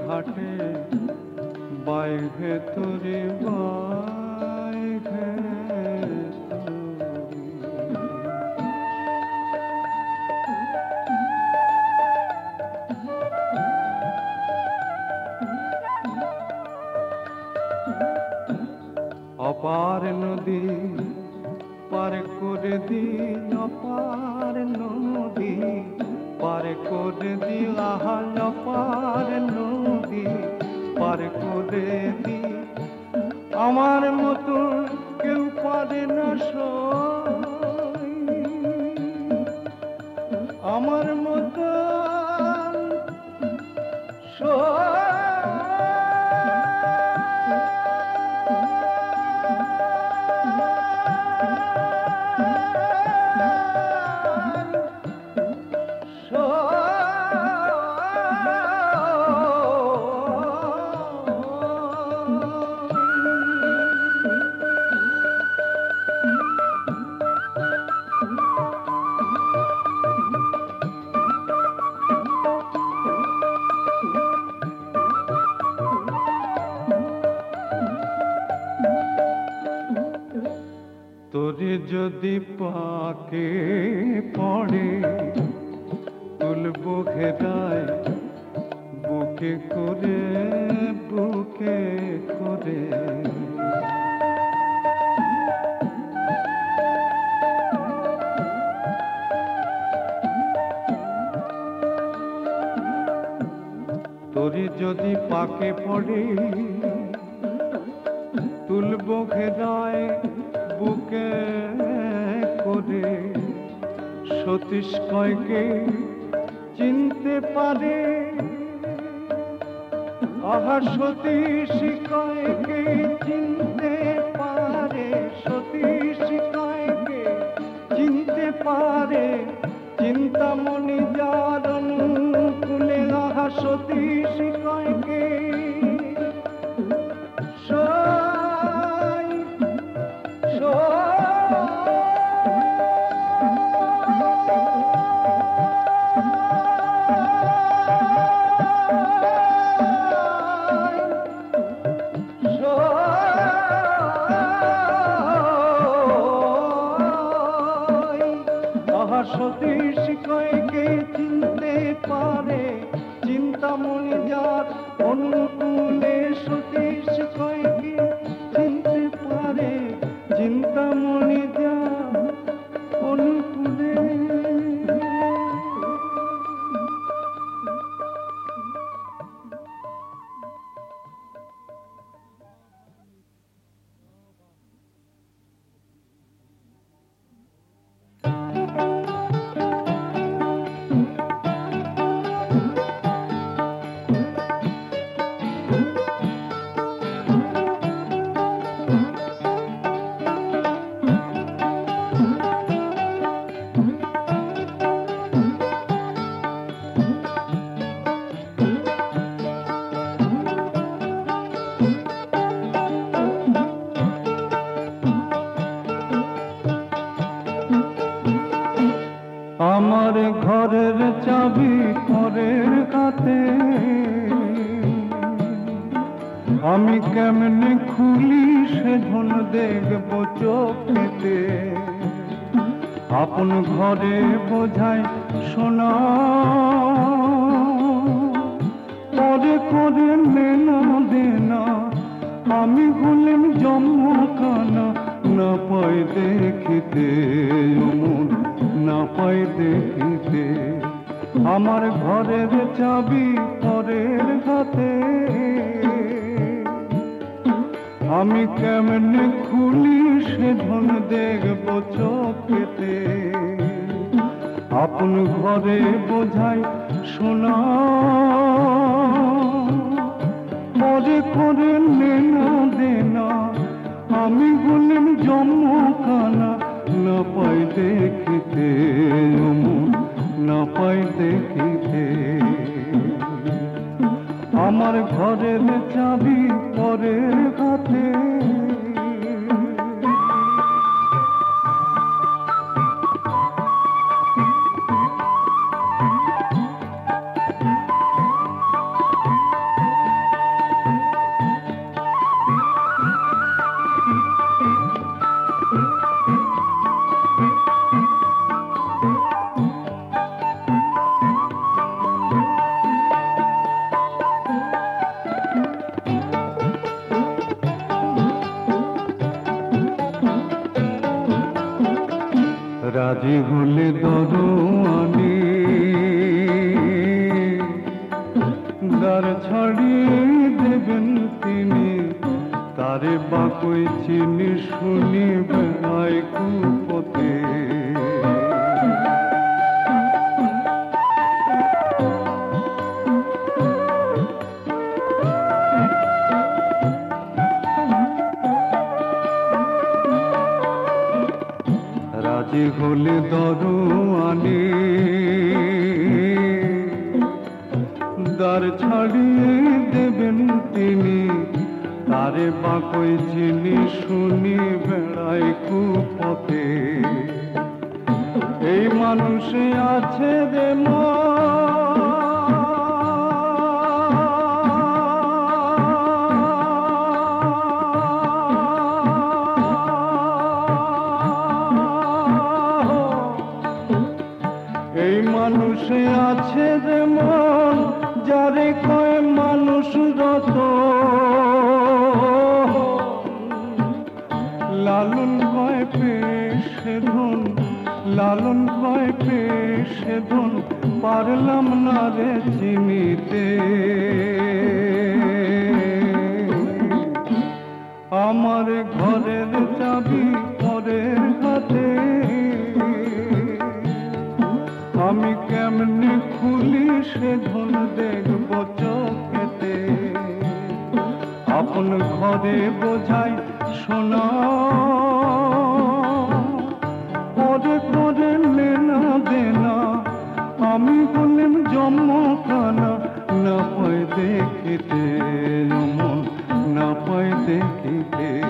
ঘাটে বাইরে তোরে বা show. বলব খেদায় বুকে করে বুকে করে। তোর যদি পাকে পড়ে তুলব খেদায় বুকে করে। সতীশ কয়কে যেতে পারে। আহা সতী শিকয়কে চিনতে পারে? সতী শিকয়কে চিনতে পারে? চিন্তামণি যার অনুকূলে আহা সতী अपने পারলাম না রে চিমিতে আমার ঘরের চাবি পরের হাতে। আমি কেমনে খুলি সে ধন দেখব চোখেতে। আপন ঘরে বোঝাই সোনা। চমকানা না পায় দেখিতে নমন না পায় দেখিতে।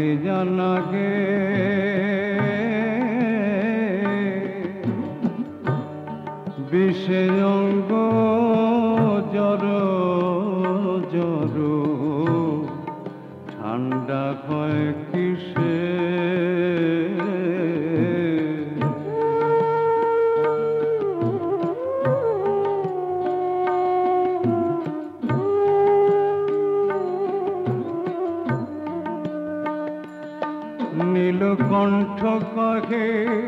কালে জানাগে लगे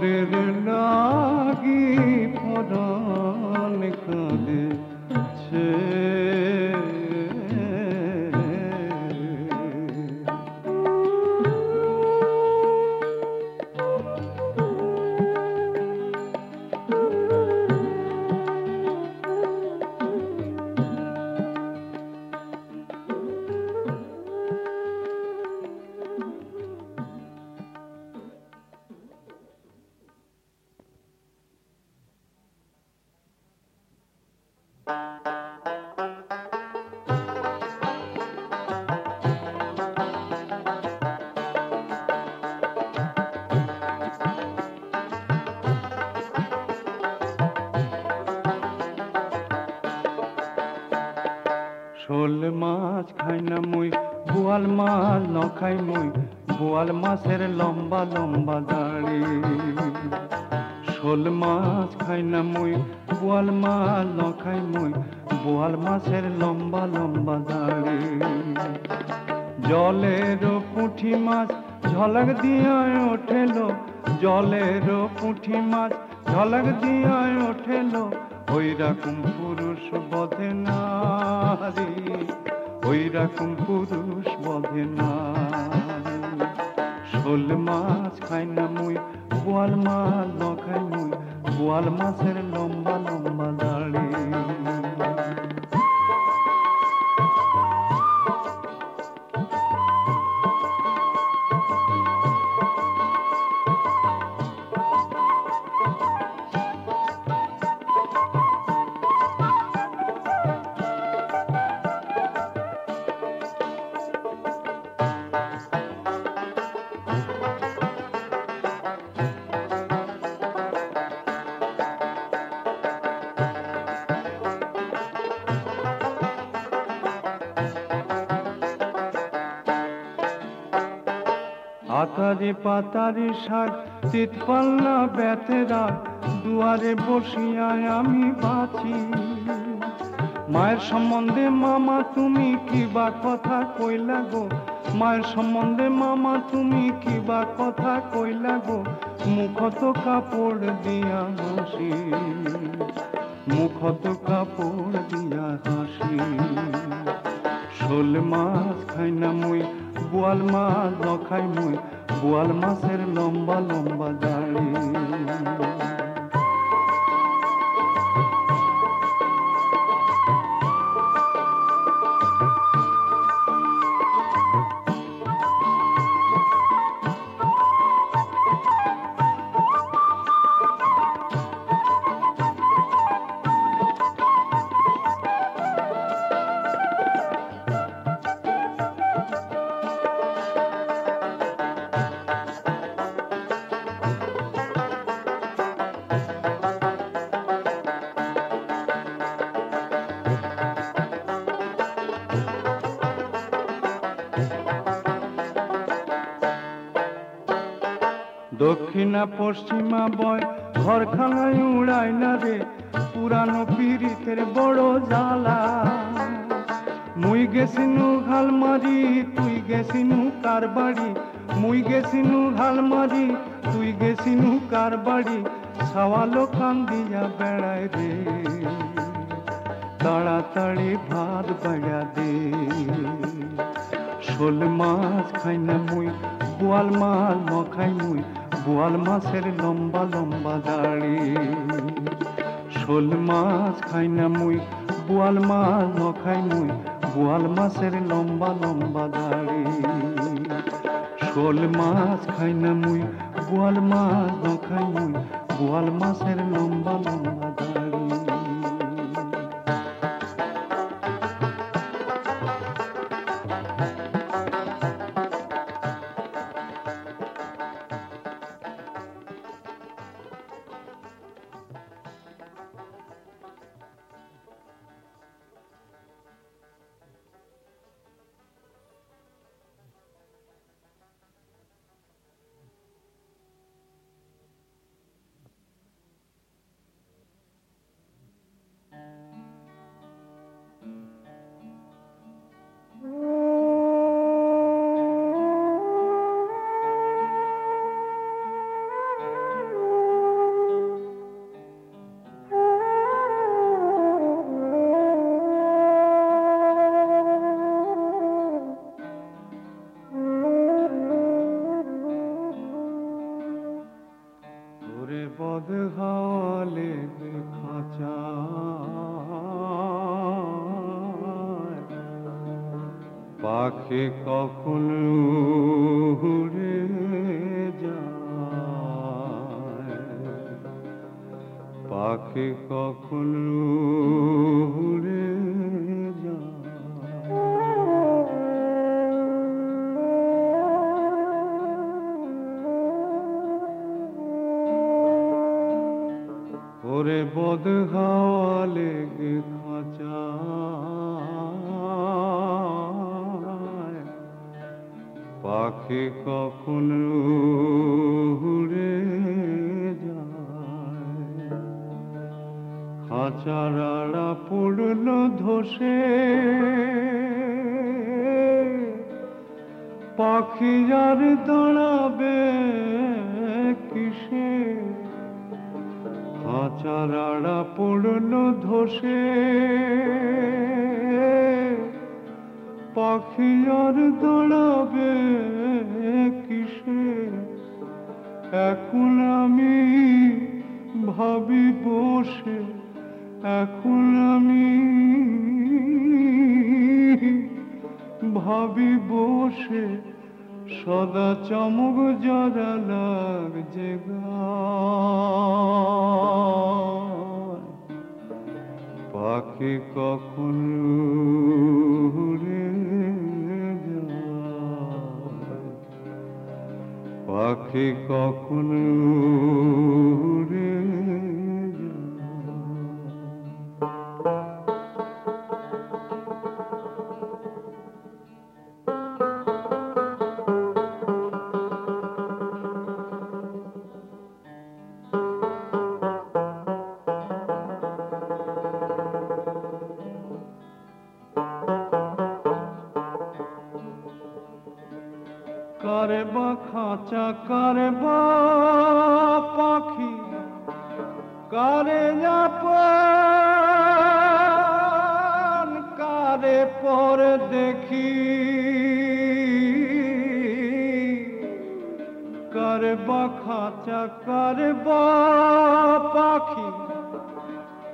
পরের না মুই, বোয়াল মাছ ন খাই মুই, বোয়াল মাছের লম্বা লম্বা দাড়ি। শোল মাছ খাই না মুই, বোয়াল মাছ ন খাই মুই, বোয়াল মাছের লম্বা লম্বা দাড়ি। জলের পুঁঠি মাছ ঝলক দিয়া ওঠেলো, জলের পুঁঠি মাছ ঝলক দিয়া ওঠেলো ওই রকম পুরুষ বধে নারী। ওই রকম পুরুষ বধে না শোল মাছ খাই না মুই, বোয়াল মাছ ন খাই মুই, বোয়াল মাছের লম্বা লম্বা দাড়ি পাতারে শাক চিত পাল্লা বেতেরা দুয়ারে বসিয়ায় আমি বাঁচি। মায়ের সম্বন্ধে মামা তুমি কি বা কথা কইলা গো? মায়ের সম্বন্ধে মামা তুমি কি বা কথা কইলা গো? মুখত কাপড় দিয়া হাসি, মুখত কাপড় দিয়া হাসি। শোল মাছ খাই না মুই, বোয়াল মাছ নখাই মুই বোয়াল মাছের লম্বা লম্বা দাড়ি দক্ষিণা পশ্চিমা বয় ঘর খানায় উড়াই না রে, পুরানো পীড়িতের বড় জ্বালা। মুই গেছিনু ঘাল মারি তুই গেছিনু কার বাড়ি মুই গেছিনু ঘাল মারি তুই গেছিনু কার বাড়ি সাওয়ালো কান দিয়া বেড়ায় রে। তাড়াতাড়ি ভাত বাড়া দে। শোল মাছ খাই না মুই, বোয়াল মাছ নখাই মুই, বোয়াল মাছের লম্বা লম্বা দাড়ি। শোল মাছ খাই না মুই, বোয়াল মাছ নখাই মুই, বোয়াল মাছের লম্বা লম্বা দাড়ি। শোল মাছ খাই না মুই বোয়াল মাছ নখাই গোয়াল মাছের লম্বা লম্বা ওরে বদ হাওয়ালে খাঁচা। পাখি কখন উড়ে যায়? পড়ল ধসে। পাখি আর দাঁড়াবে খাঁচার আড়া পড়ল ধসে। পাখি আর দাঁড়াবে কিসে? এখন আমি ভাবি বসে, এখন আমি ভাবি বসে সদা চমক জরা লাগছে। পাখি কখন পাখি কখন কারে বা খাঁচা কারে বা পাখি কারে যাপন কারে পর দেখি কারে বা খাঁচা কারে বা পাখি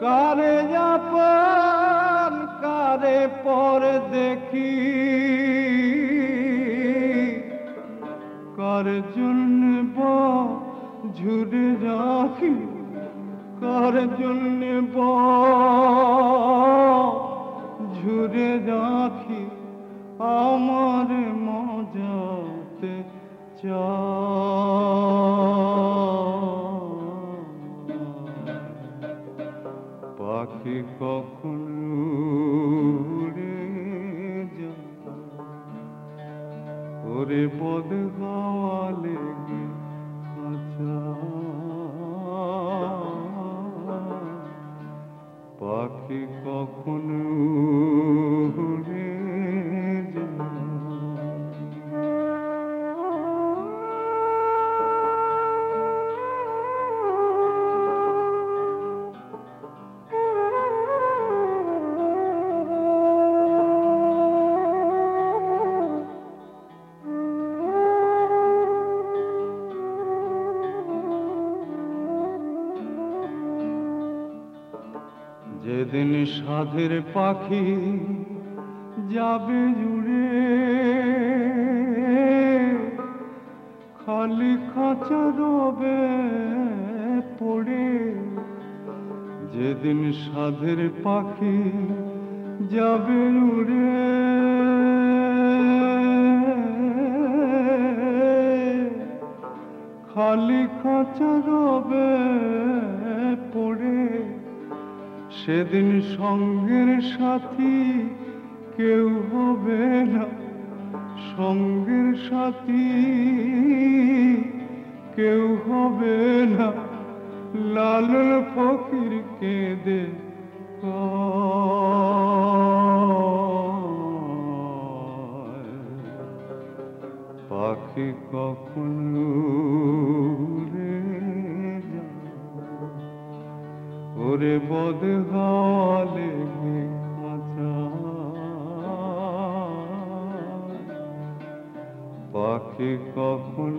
কারে যাপন কারে পর দেখি কার জন্য বা ঝুড়ে রাখি, কার জন্য বা ঝুড়ে রাখি, আমার মজাতে চা পাখি কখন উড়ে ওরে বদ পাখি যাবে জুড়ে। খালি খাঁচা রবে পড়ে। যেদিন সাধের পাখি যাবে উড়ে খালি খাঁচা রবে পড়ে। সেদিন সঙ্গের সাথী কেউ হবে না। সঙ্গের সাথী কেউ হবে না। লালন ফকির কেঁদে পাখি কখন উড়ে ওরে বদ হাওয়া লেগে খাঁচা। পাখি কখন